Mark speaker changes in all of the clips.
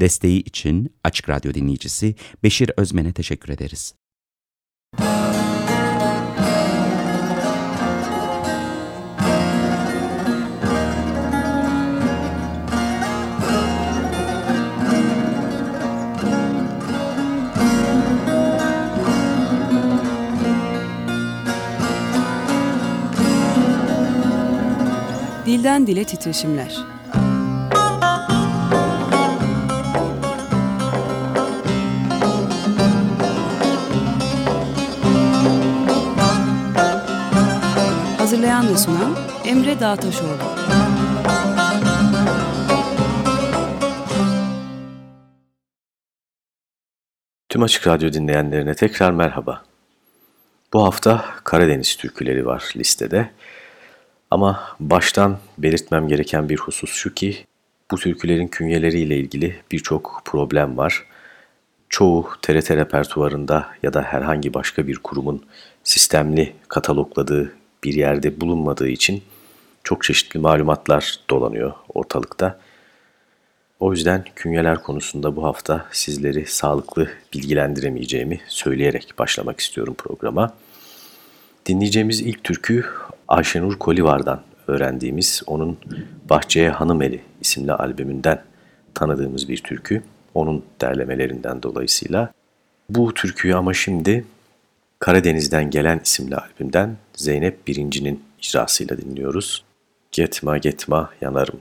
Speaker 1: Desteği için Açık Radyo dinleyicisi Beşir Özmen'e teşekkür ederiz.
Speaker 2: Dilden Dile Titreşimler Hazırlayan ve sunan Emre Dağtaşoğlu.
Speaker 3: Tüm Açık Radyo dinleyenlerine tekrar merhaba. Bu hafta Karadeniz türküleri var listede. Ama baştan belirtmem gereken bir husus şu ki bu türkülerin künyeleriyle ilgili birçok problem var. Çoğu TRT repertuarında ya da herhangi başka bir kurumun sistemli katalogladığı bir yerde bulunmadığı için çok çeşitli malumatlar dolanıyor ortalıkta. O yüzden künyeler konusunda bu hafta sizleri sağlıklı bilgilendiremeyeceğimi söyleyerek başlamak istiyorum programa. Dinleyeceğimiz ilk türkü Ayşenur Kolivar'dan öğrendiğimiz onun Bahçeye Hanımeli isimli albümünden tanıdığımız bir türkü. Onun derlemelerinden dolayısıyla. Bu türküyü ama şimdi Karadeniz'den gelen isimli albümden Zeynep Birinci'nin icrasıyla dinliyoruz. Getma getma yanarım.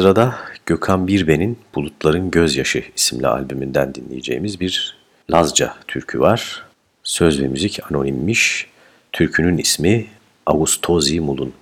Speaker 4: Sırada Gökhan Birben'in Bulutların Gözyaşı isimli albümünden dinleyeceğimiz bir Lazca türkü var. Söz ve müzik anonimmiş. Türkünün ismi Avustozi Mulun.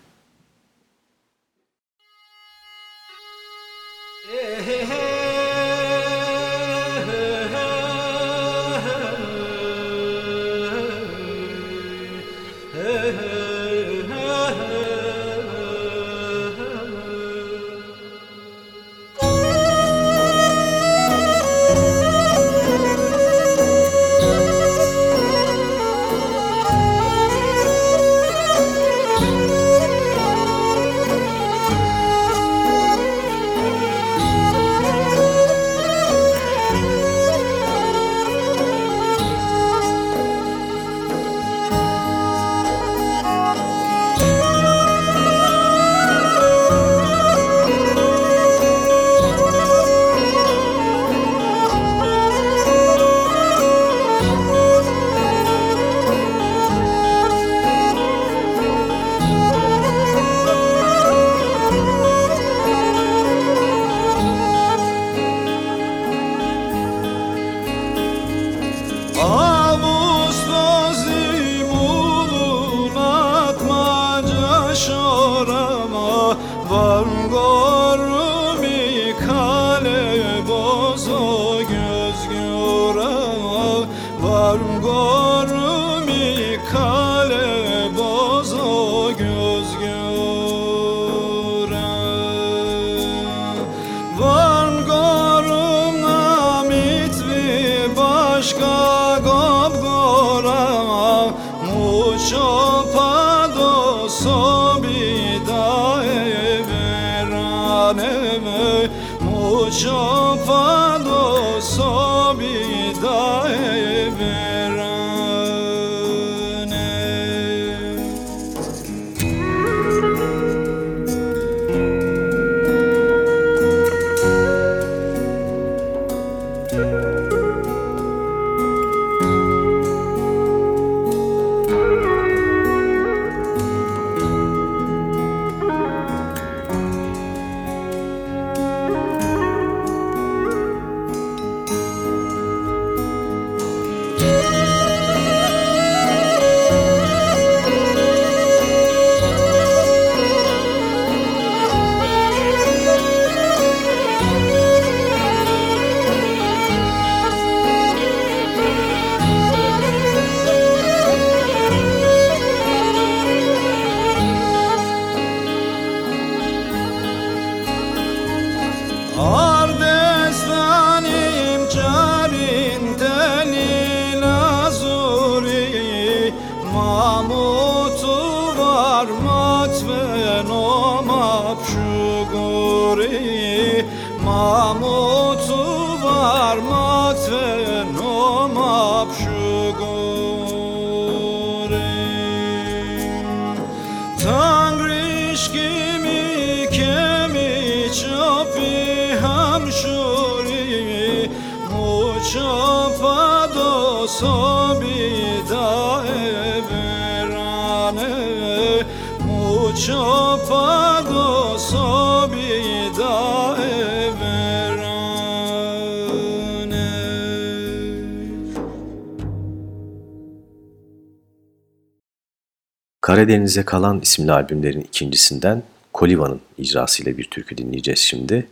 Speaker 4: Karadeniz'e kalan isimli albümlerin ikincisinden Koliva'nın icrasıyla bir türkü dinleyeceğiz şimdi.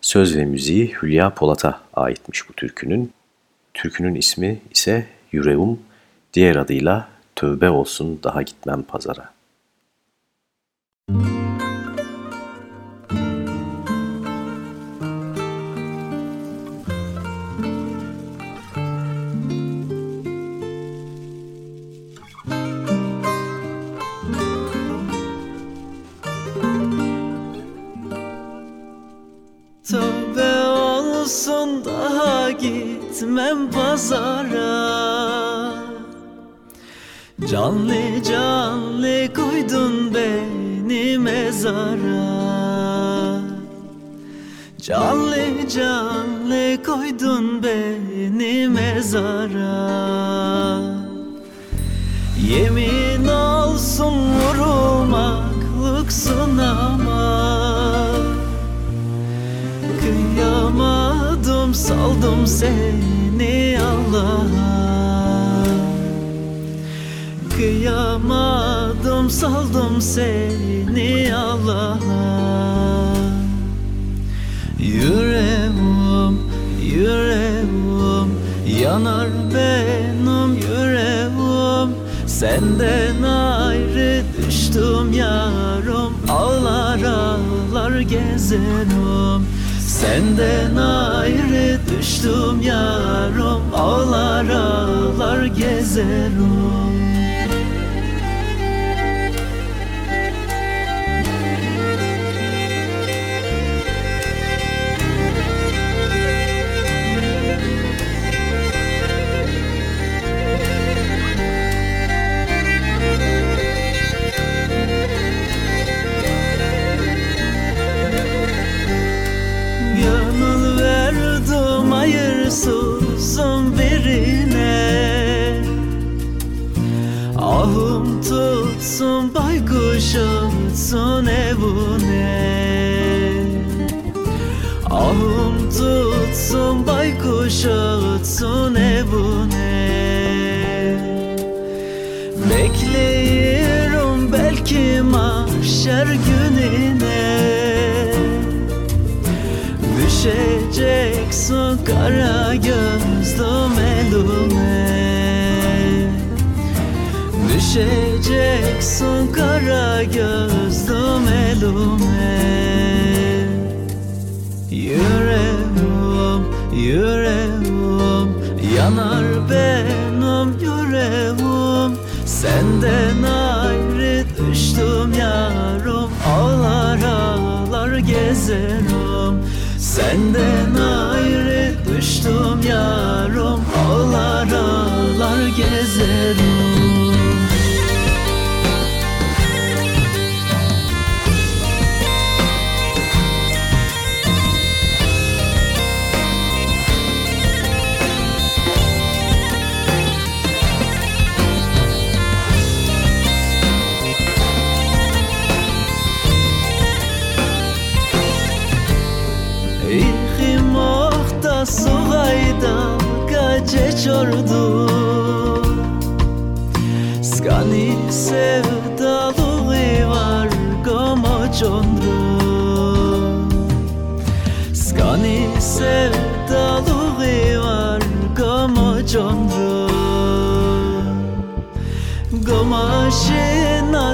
Speaker 4: Söz ve müziği Hülya Polat'a aitmiş bu türkünün. Türkünün ismi ise Yüreğum, diğer adıyla Tövbe olsun daha gitmem pazara.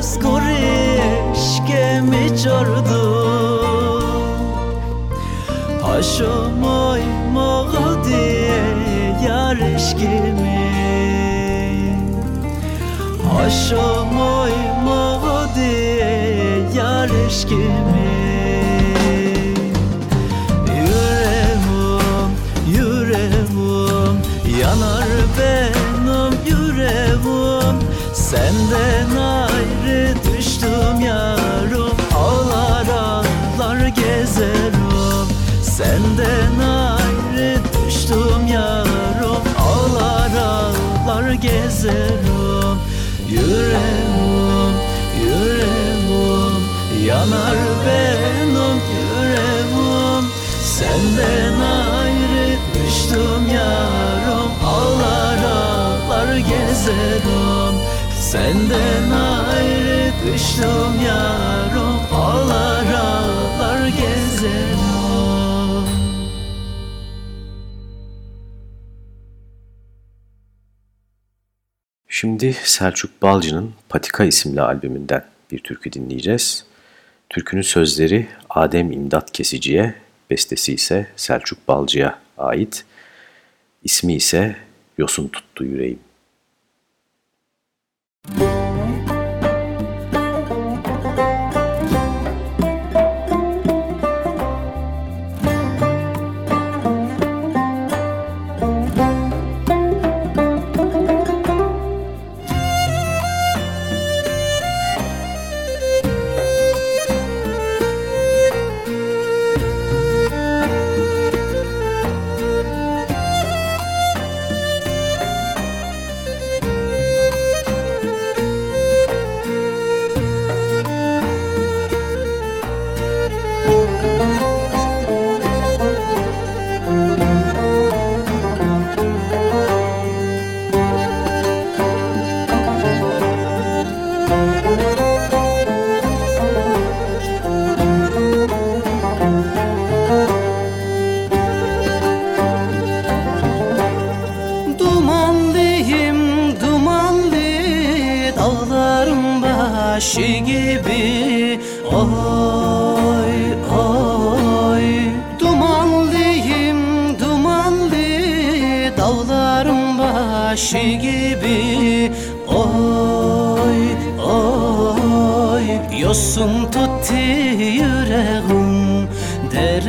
Speaker 5: Gomaşin askuri eşkemi çordu Haşo moy moğdiye yar eşkimi Senden ayrı düştüm yarım Ağlar ağlar gezerim. Yüreğim, yüreğim Yanar benim yüreğim. Senden ayrı düştüm yarım Ağlar ağlar gezerim. Senden ayrı düştüm yarım
Speaker 3: Şimdi Selçuk Balcı'nın Patika isimli albümünden bir türkü dinleyeceğiz. Türkünün sözleri Adem İmdat Kesici'ye, bestesi ise Selçuk Balcı'ya ait. İsmi ise Yosun Tuttu Yüreğim.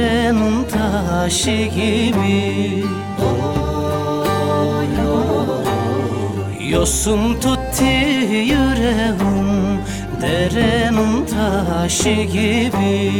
Speaker 6: Derenin taşı gibi Yosun tuttu yüreğim Derenin taşı gibi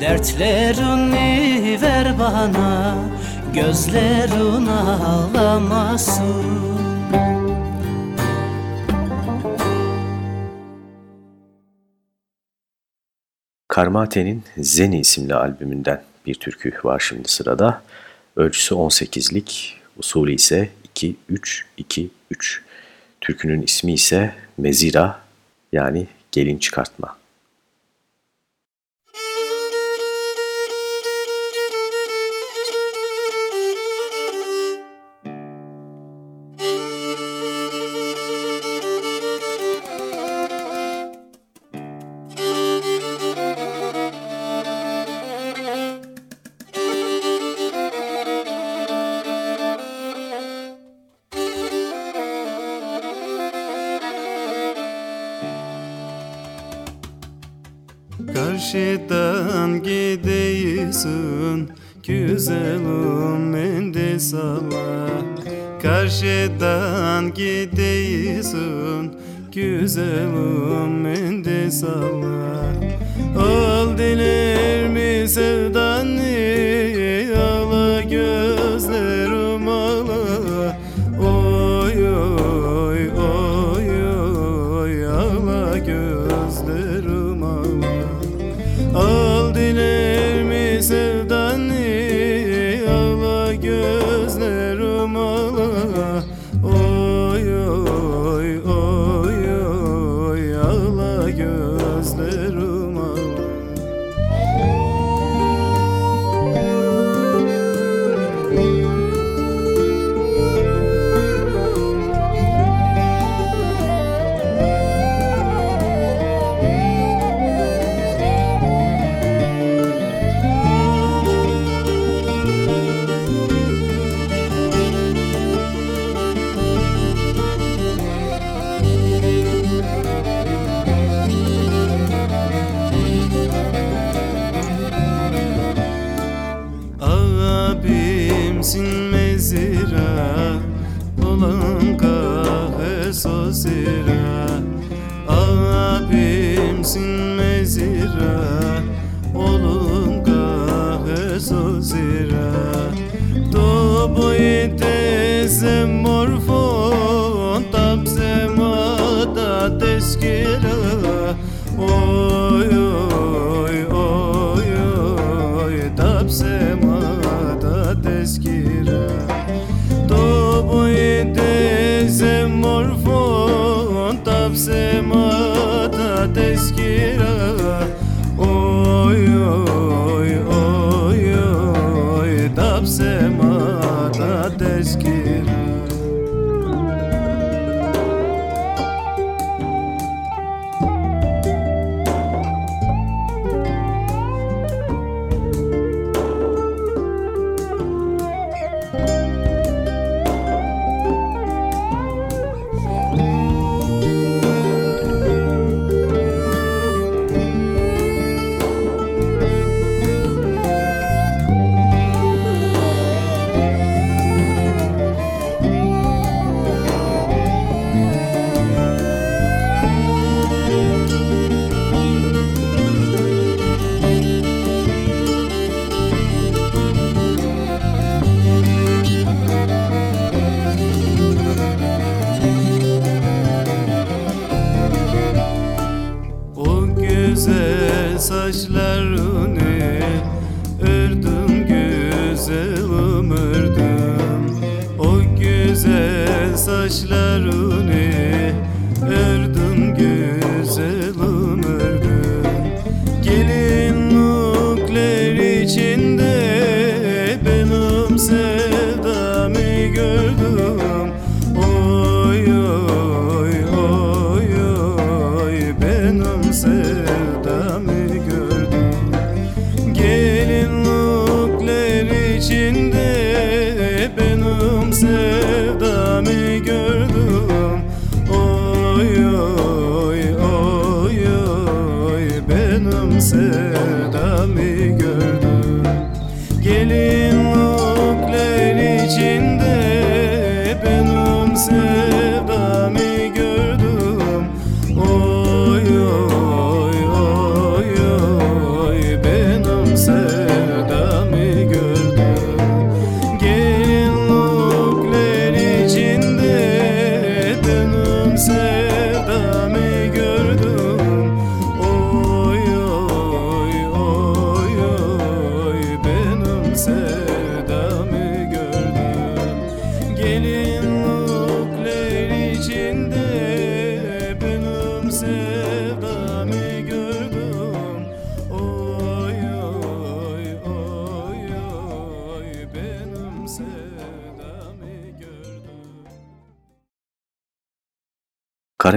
Speaker 6: Dertlerini ver bana Gözlerin ağlamasın
Speaker 7: Karmate'nin Zeni isimli albümünden bir türkü var şimdi sırada. Ölçüsü 18'lik, usulü ise 2-3-2-3. Türkünün ismi ise Mezira yani gelin çıkartma. gözlü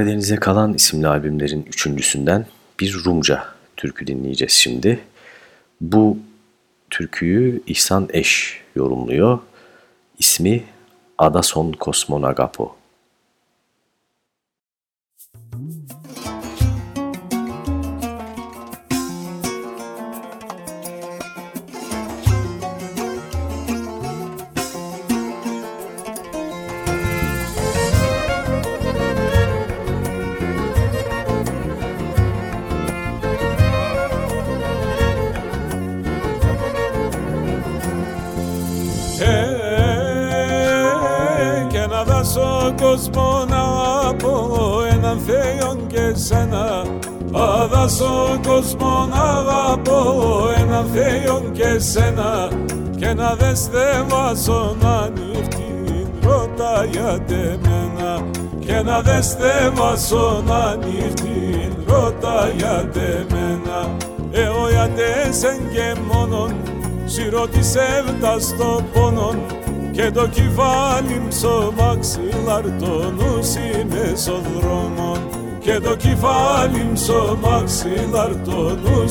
Speaker 3: Karadeniz'e Kalan isimli albümlerin üçüncüsünden bir Rumca türkü dinleyeceğiz şimdi. Bu türküyü İhsan Eş yorumluyor. İsmi Adason Kosmonagapo.
Speaker 8: σένα στον κόσμο να αγαπώ ένα Θεό και σένα. Και να δες δε βάζω να νύχτην ρώτα για τεμένα και να δες δε βάζω να νύχτην ρώτα για τεμένα εγώ για τέσεν και μόνον σιρωτισεύτα στο πόνον. Και το κυβάλι ψωμαξιλαρτονούσι μέσω δρόμων και το κεφάλι μου στο μαξιλάρ το νου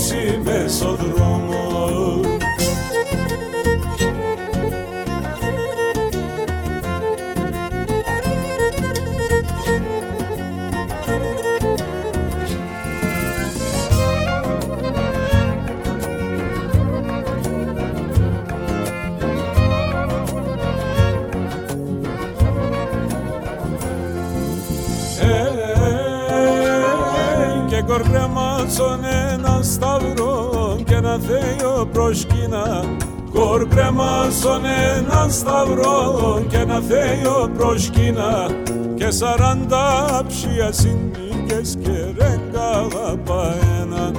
Speaker 8: Ωρε μάτσον έναν σταυρό και ένα θέο προσκύνα. Κόρπρε μάσον έναν σταυρό και ένα θέο προσκύνα. Και σαράντα ψία συνήκες και ρέγγα παένα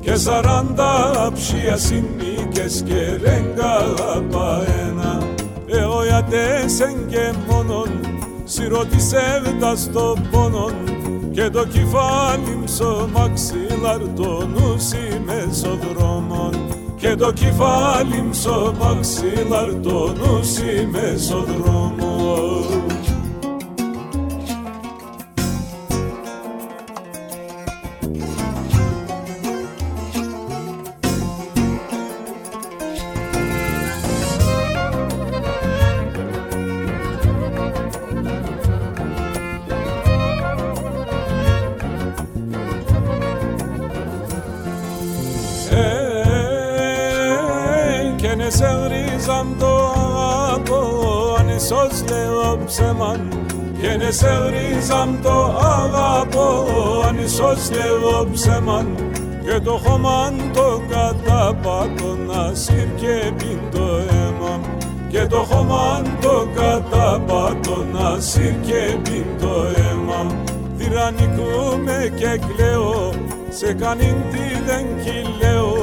Speaker 8: και σαράντα ψία συνήκες και ρέγγα παένα εωιατέσεν και μόνον σιρωτισεύτας το πόνον και το κεφάλι μισό μαξιλάρ τονούσι μεσοδρόμων και το κεφάλι μισό μαξιλάρ τονούσι μεσοδρόμων το νουσί μεσοδρόμων Και σε γρίζαμ το αγαπώ αν ισοσλεύω ψεμαν και το χωμάν το καταπάτω να σύρ και πίν το αίμα. Και το χωμάν το καταπάτω να σύρ και πίν το αίμα. Τυραννικούμε και κλαίω σε κανήν τι δεν κυλαίω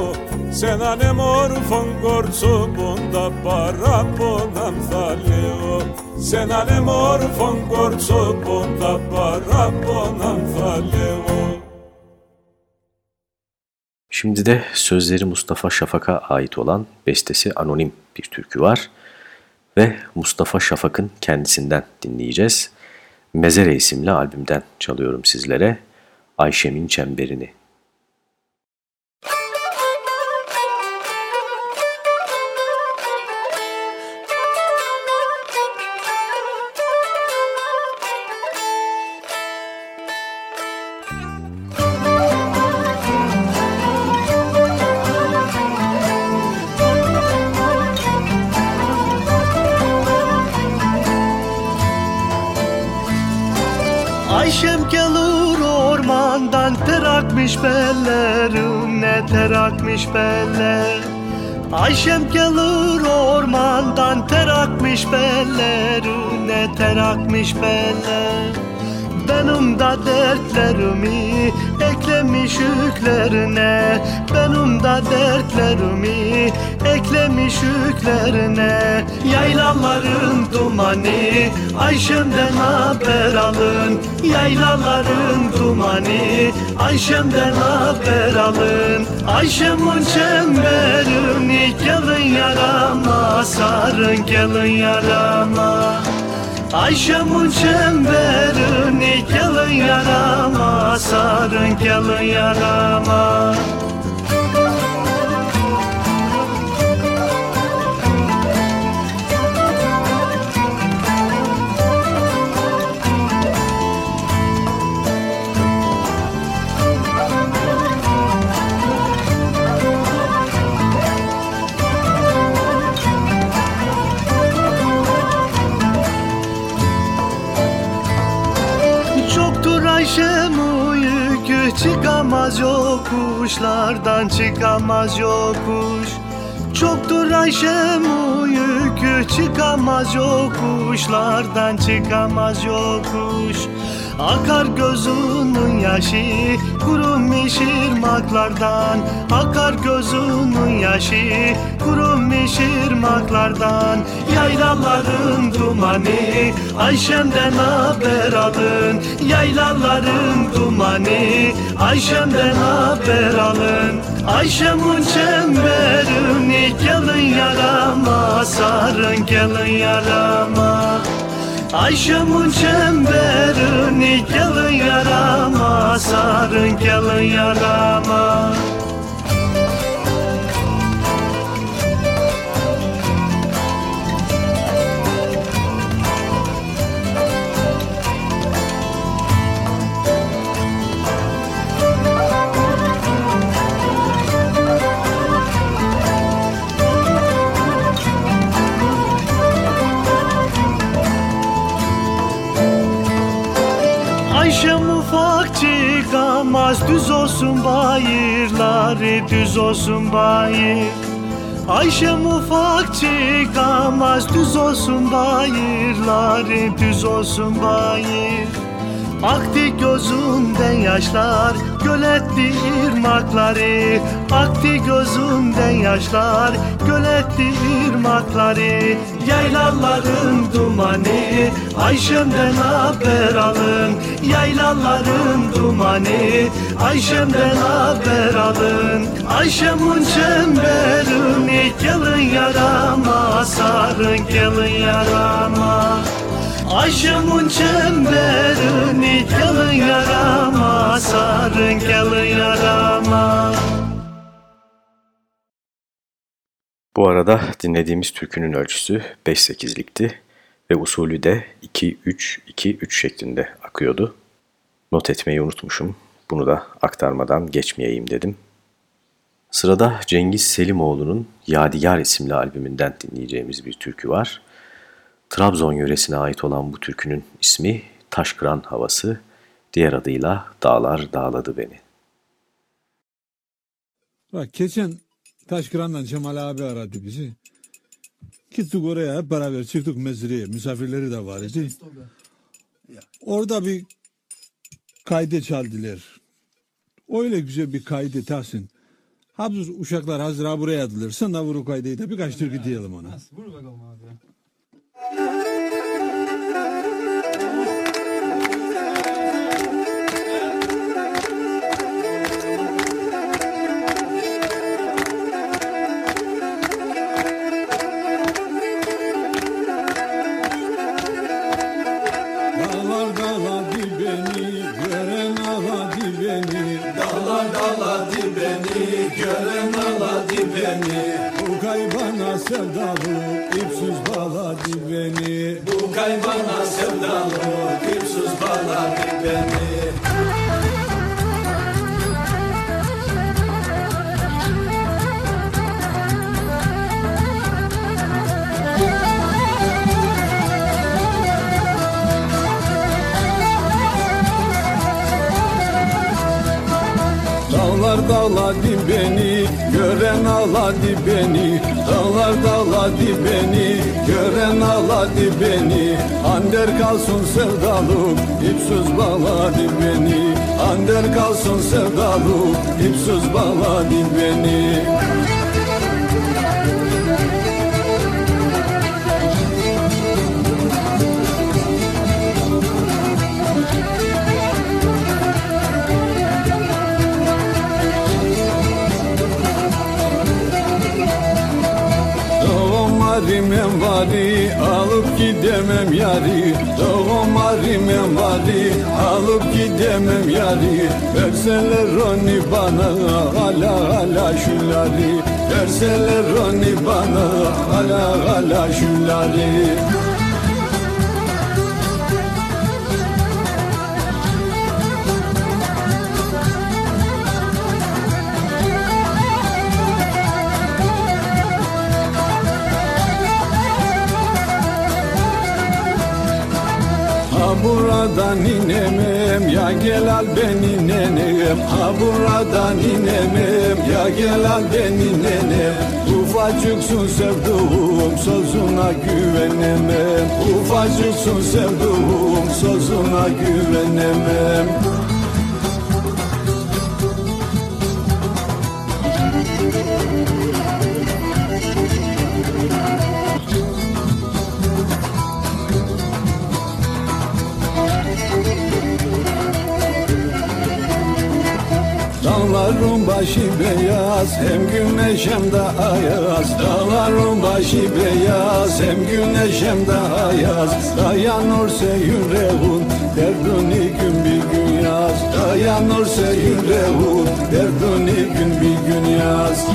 Speaker 8: Senane hani morfon corso bonda para bonam zaleo Senane hani morfon corso bonda para bonam zaleo
Speaker 3: Şimdi de sözleri Mustafa Şafak'a ait olan bestesi Anonim bir türkü var ve Mustafa Şafak'ın kendisinden dinleyeceğiz. Mezere isimli albümden çalıyorum sizlere Ayşem'in Çemberini.
Speaker 9: Akmış beller Ayşem gelir ormandan ter akmış bellerim ne ter akmış beller benim da dertlerimi eklemiş yüklerine. Benim da dertlerimi eklemiş yüklerine. Yaylaların dumanı Ayşem'den haber alın. Yaylaların dumanı Ayşem'den haber alın. Ayşem'in çemberini gelin yarama Sarın gelin yarama Ayşem'in çemberini gelin yarama Sarın gelin yarama yokuşlardan çıkamaz yokuş. Çoktur Ayşem o yükü çıkamaz yokuşlardan çıkamaz yokuş Akar gözünün yaşı kurumuş irmaklardan Akar gözünün yaşı kurumuş irmaklardan Yaylaların dumanı Ayşem'den haber alın. Yaylaların dumanı Ayşem'den haber alın. Ayşem'in çemberini gelin yarama Sarın gelin yarama Ayşem'in çemberini gelin yarama Sarın gelin yarama olsun bayırları düz olsun bayır. Ayşem ufak çıkamaz Düz olsun bayırları düz olsun bayır. Aktı gözümden yaşlar Göl etti irmakları Aktı gözümden yaşlar Göl etti irmakları Yaylaların dumanı Ayşem'den haber alın? Yaylaların dumanı Ayşem'den haber alın? Ayşem'in çemberini Gelin yarama sarın Gelin yarama. Ayşem'in çemberini Gelin yarama sarın Gelin yarama
Speaker 3: Bu arada dinlediğimiz türkünün ölçüsü 5-8'likti ve usulü de 2-3-2-3 şeklinde akıyordu. Not etmeyi unutmuşum. Bunu da aktarmadan geçmeyeyim dedim. Sırada Cengiz Selimoğlu'nun Yadigar isimli albümünden dinleyeceğimiz bir türkü var. Trabzon yöresine ait olan bu türkünün ismi Taşkıran Havası, diğer adıyla Dağlar Dağladı Beni.
Speaker 4: Bak geçen Taşkıran'dan Cemal abi aradı bizi. Gittik oraya hep beraber çıktık mezreye. Misafirleri de var idi. Orada bir kaydı çaldılar. Öyle güzel bir kaydı Tahsin. Hazır uşaklar hazır ha buraya adılar. Sen de vur o kaydı da birkaç türkü diyelim ona.
Speaker 7: Vur bakalım abi.
Speaker 4: Sevdalı, ipsiz bağladı beni. Bu kaybana sevdalı, ipsiz bağladı beni. Dağlar dağladı beni, gören ağladı beni. Dağlar dağladı beni, gören ağladı beni. Ander kalsın sevdalım, ipsiz bağladı beni. Ander kalsın sevdalım, ipsiz bağladı beni. Arimem vari alıp gidemem yari. Doğum arimem vari alıp gidemem yari. Verseler onu bana ala ala şulari Verseler onu bana ala ala şulari buradan inemem ya gel al beni nenem Ha buradan inemem ya gel al beni nenem Ufacıksın sevduğum sözüne güvenemem. Ufacıksın sevduğum sözüne güvenemem başı beyaz hem güneş hem de ayaz. Dağların başı beyaz hem güneş hem de ayaz. Dayanırsa yüreğin derdini gün bir gün yaz. Dayanırsa yüreğin derdini gün bir gün yaz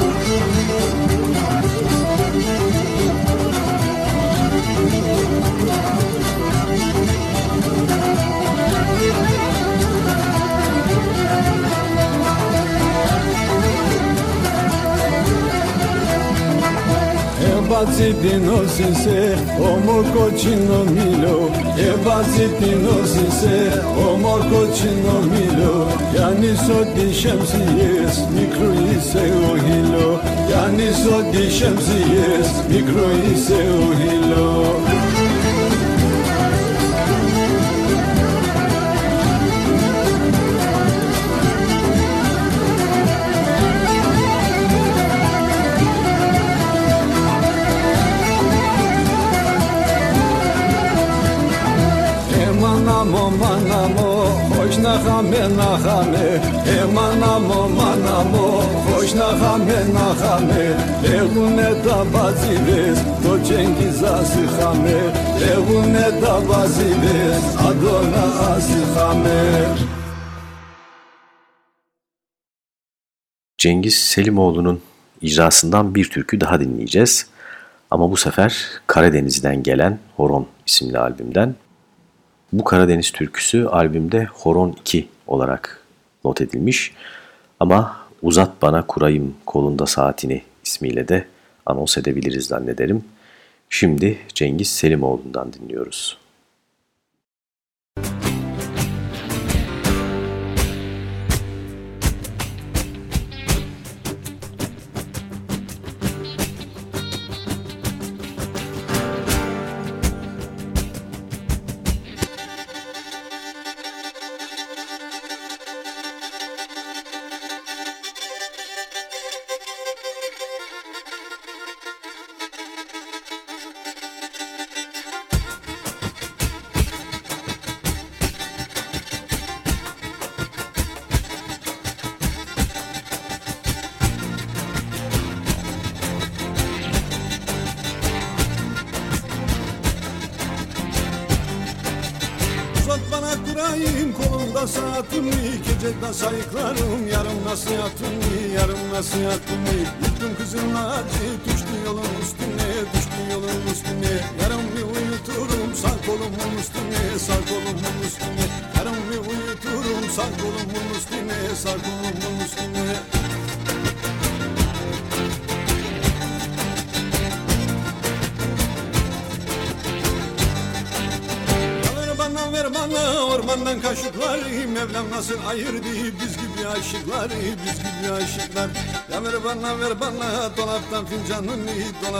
Speaker 4: bazitino sinse, o cochino milo E bazitino sinse, o cochino milo. Yani so di şemsiyes, mikro ise o hilo Yani so di şemsiyes, mikro ise o hilo Emanamo manamo Hoş nahame nahame Egune da bazivez Do Cengiz asihame Egune da bazivez Adona asihame
Speaker 3: Cengiz Selimoğlu'nun icrasından bir türkü daha dinleyeceğiz. Ama bu sefer Karadeniz'den gelen Horon isimli albümden. Bu Karadeniz türküsü albümde Horon 2 olarak not edilmiş. Ama Uzat Bana Kurayım Kolunda Saatini ismiyle de anons edebiliriz zannederim. Şimdi Cengiz Selimoğlu'ndan dinliyoruz.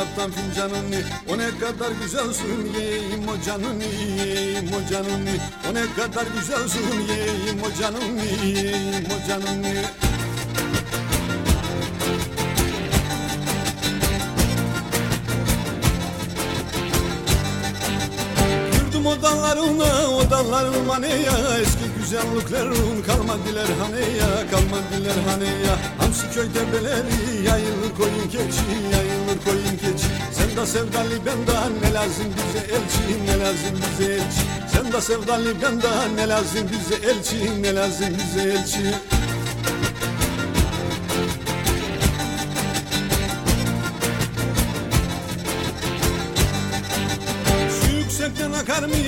Speaker 4: Dolaptan fincanını O ne kadar güzelsin yiyeyim o canını Yiyeyim o canını O ne kadar güzelsin yiyeyim o canını Yiyeyim o canını odalarına odalarım ya Eski güzelliklerin kalmadılar hani ya Kalmadılar hani ya Hamsi köyde beleri yayılır koyun keçi Yayılır koyun keçi. Sen de sevdalı benden ne lazım bize elçi Ne lazım bize elçi. Sen de sevdalı benden ne lazım bize elçi Ne lazım bize elçi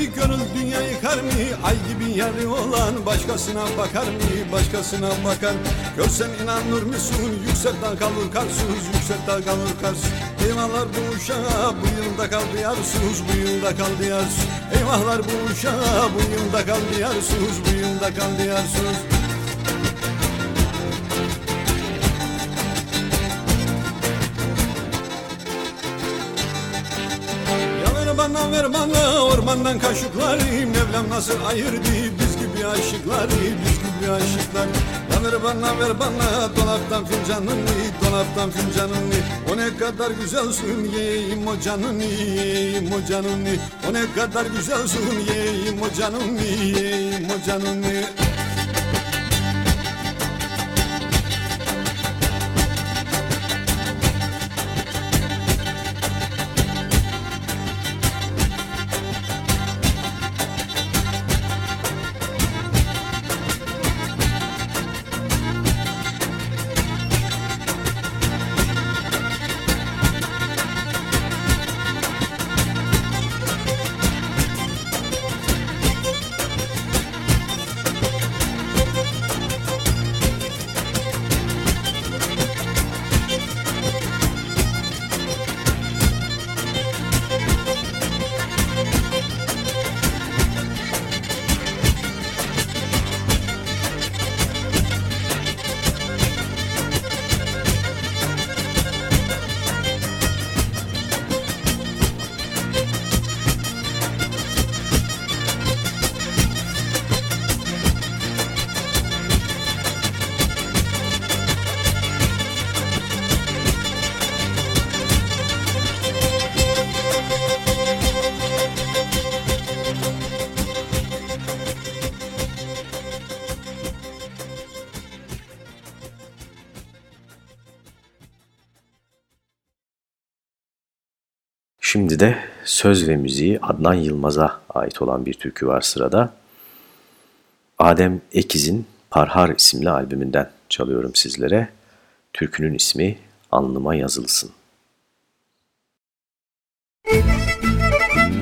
Speaker 4: gönül dünya yıkar mı? Ay gibi yarı olan başkasına bakar mı? Başkasına bakar. Görsen inanır mısın? Yüksekten kalır karsuz Yüksekten kalır karsuz. Eyvahlar bu uşağa bu yılda kaldı yarsuz Bu yılda kaldı yarsuz. Eyvahlar bu uşağa bu yılda kaldı yarsuz Bu yılda kaldı yarsuz bana ver bana ormandan kaşıkları Mevlam nasıl ayırdı biz gibi aşıkları Biz gibi aşıklar. Ya ver bana ver bana dolaptan fincanını Dolaptan fincanını. O ne kadar güzelsin yiyeyim o canını Yiyeyim o canını. O ne kadar güzelsin yiyeyim o canını Yiyeyim o canını
Speaker 3: Şimdi de söz ve müziği Adnan Yılmaz'a ait olan bir türkü var sırada. Adem Ekiz'in Parhar isimli albümünden çalıyorum sizlere. Türkünün ismi Alnıma Yazılsın.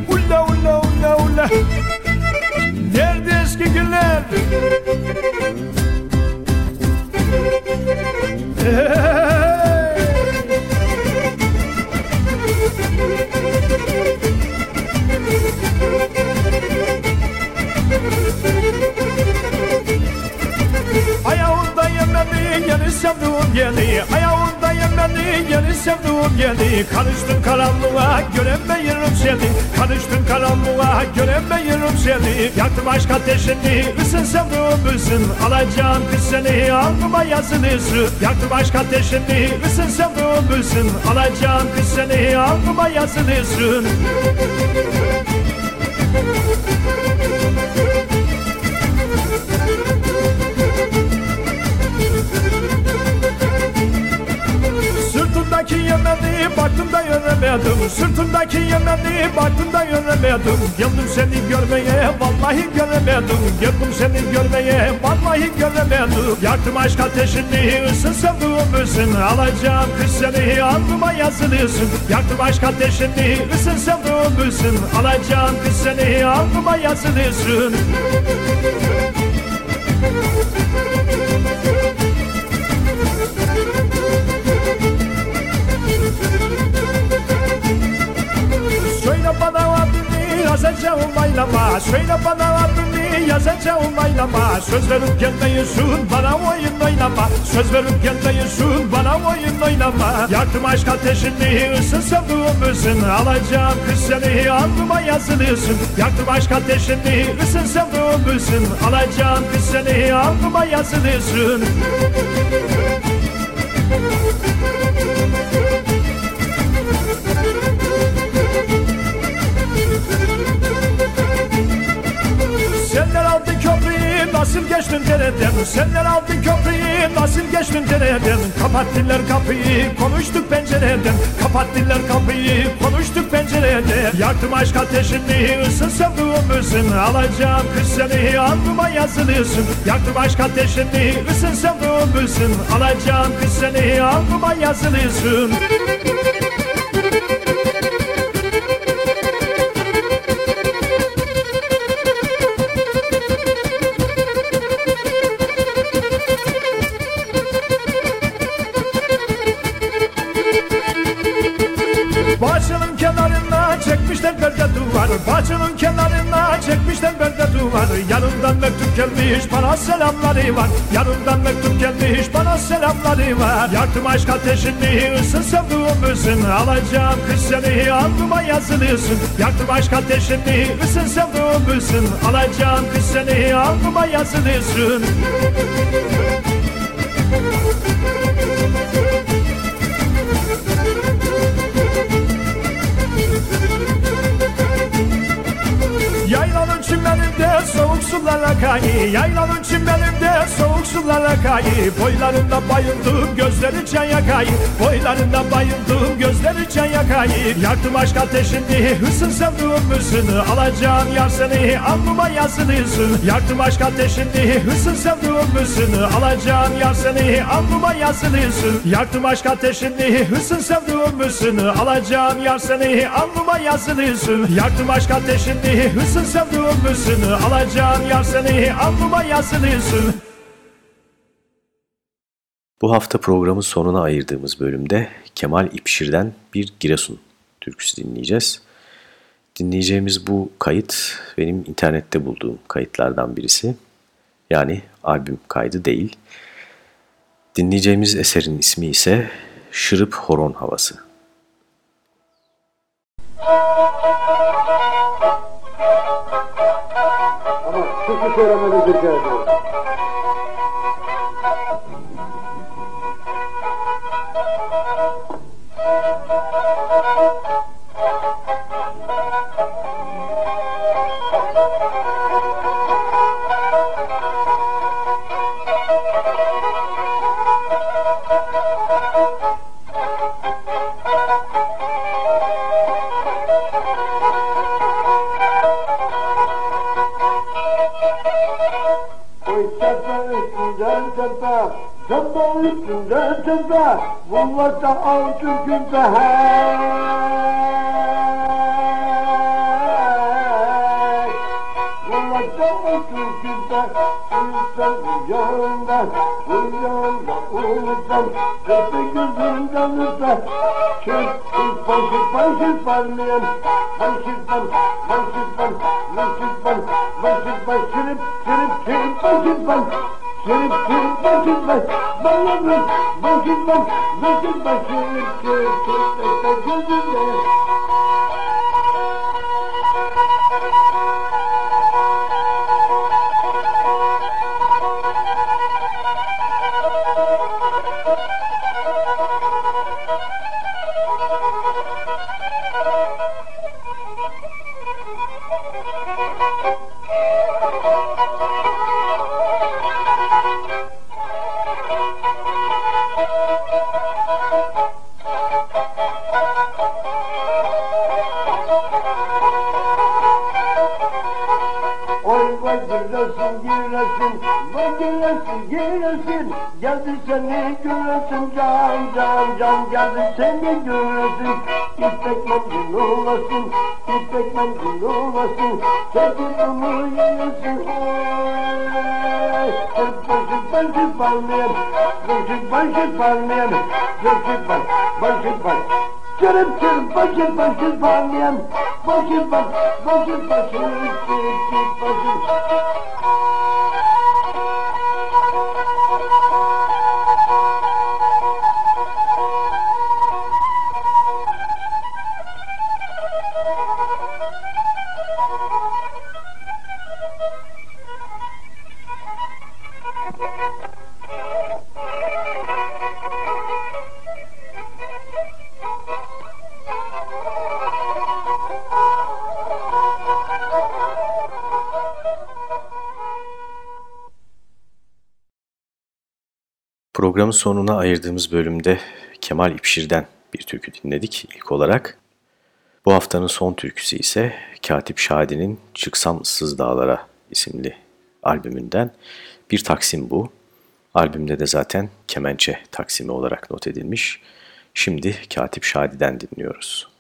Speaker 10: Ulla ulla ulla ulla Nerede eski günler sevduğum geldi Ayağında yemedi yeni sevduğum geldi Karıştım karanlığa göremeyirim seni. Karıştım karanlığa göremeyirim seni. Yaktım aşk ateşini ısın sevduğum ısın Alacağım kız seni alnıma yazılısın Yaktım aşk ateşini ısın sevduğum ısın Alacağım kız seni alnıma yazılısın Sırtımdaki yemeni baktım da Sırtımdaki yemeni baktım da göremedim. Geldim seni görmeye vallahi göremedim. Geldim seni görmeye vallahi göremedim. Yaktım aşk ateşini ısın sevduğum ısın Alacağım kız seni alnıma yazılısın Yaktım aşk ateşini ısın sevduğum ısın Alacağım kız seni alnıma yazılısın Söyle yazacağım baylama Söyle bana adını yazacağım baylama Söz verip gelmeyisin bana oyun oynama. Söz verip gelmeyisin bana oyun oynama. Yaktım aşk ateşini ısın sevduğum ısın Alacağım kız seni alnıma yazılısın Yaktım aşk ateşini ısın sevduğum ısın Alacağım kız seni alnıma yazılısın Senler nasıl geçtin dereden Senler aldın köprüyü nasıl geçtin dereden. Kapattılar kapıyı konuştuk pencereden. Kapattılar kapıyı konuştuk pencerede Yaktım aşk ateşini ısın sevduğum ısın Alacağım kız seni alnıma yazılısın Yaktım aşk ateşini ısın sevduğum ısın Alacağım kız seni alnıma yazılısın Bahçenin mektup gelmiş bana selamları var. Yanımdan mektup gelmiş bana selamları var. Yaktım aşk ateşini ısın sevduğum ısın Alacağım kız seni alnıma yazılısın Yaktım aşk ateşini ısın sevduğum ısın Alacağım kız seni alnıma yazılısın sular akayı Yaylanın çimlerinde soğuk sular akayı Boylarında bayıldım gözleri can yakayı Boylarında bayıldım gözleri can yakayı Yaktım aşk ateşini hısın sevduğum hısını Alacağım yar seni alnıma yazılısın Yaktım aşk ateşini hısın sevduğum hısını Alacağım yar seni alnıma yazılısın Yaktım aşk ateşini hısın sevduğum hısını Alacağım yar seni alnıma yazılısın Yaktım aşk ateşini hısın sevduğum hısını Alacağım yar seni alnıma yazılısın
Speaker 3: Bu hafta programın sonuna ayırdığımız bölümde Kemal İpşir'den bir Giresun türküsü dinleyeceğiz. Dinleyeceğimiz bu kayıt benim internette bulduğum kayıtlardan birisi. Yani albüm kaydı değil. Dinleyeceğimiz eserin ismi ise Şırıp Horon Havası.
Speaker 11: Ama the. Bayılır başım baş, başım baş, şerif şerif şerif şerif gözümde. Oy Şırpan şırpanlayan Şırpan şırpan Çırp çırp başır başır parlayan Başır
Speaker 3: Programın sonuna ayırdığımız bölümde Kemal İpşir'den bir türkü dinledik ilk olarak. Bu haftanın son türküsü ise Katip Şadi'nin Çıksam Issız Dağlara isimli albümünden bir taksim bu. Albümde de zaten kemençe taksimi olarak not edilmiş. Şimdi Katip Şadi'den dinliyoruz.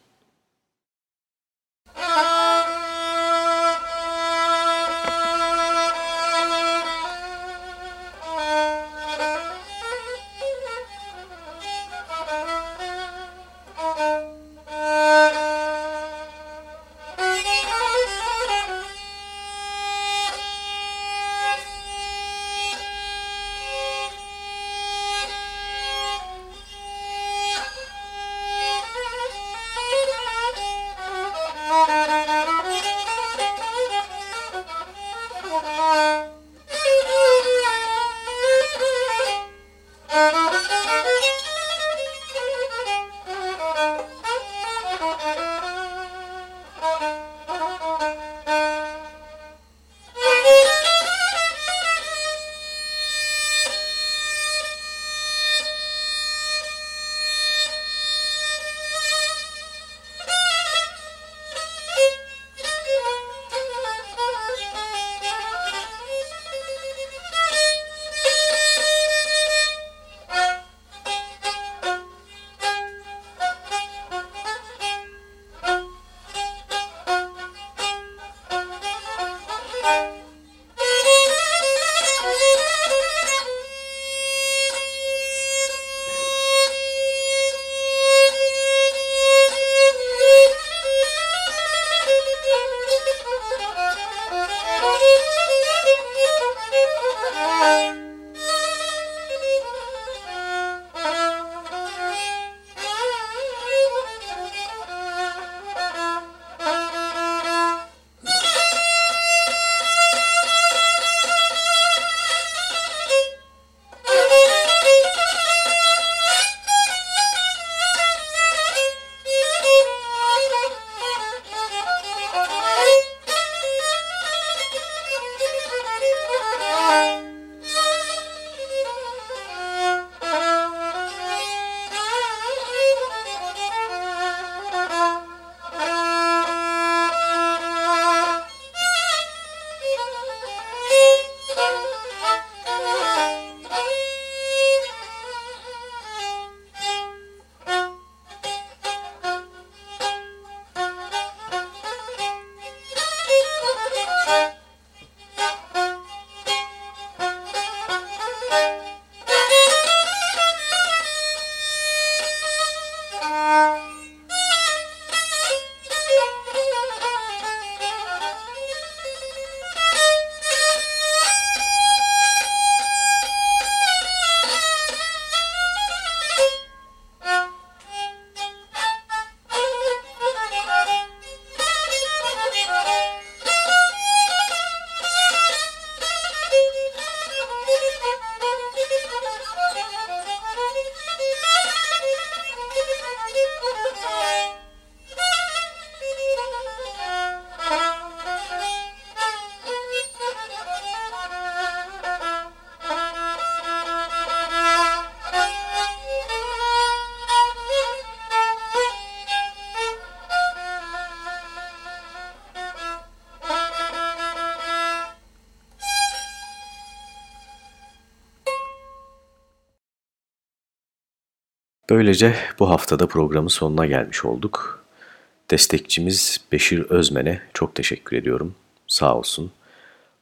Speaker 12: you
Speaker 3: Böylece bu haftada programın sonuna gelmiş olduk. Destekçimiz Beşir Özmen'e çok teşekkür ediyorum. Sağ olsun.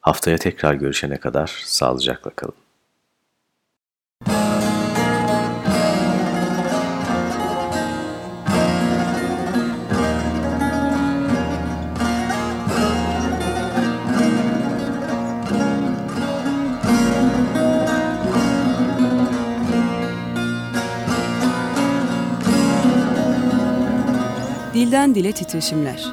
Speaker 3: Haftaya tekrar görüşene kadar sağlıcakla kalın.
Speaker 2: Dile titreşimler.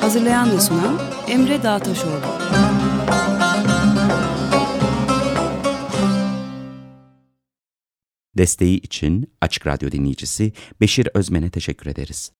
Speaker 2: Hazırlayan ve sunan Emre Dağtaşoğlu.
Speaker 1: Desteği için Açık Radyo dinleyicisi Beşir Özmen'e teşekkür ederiz.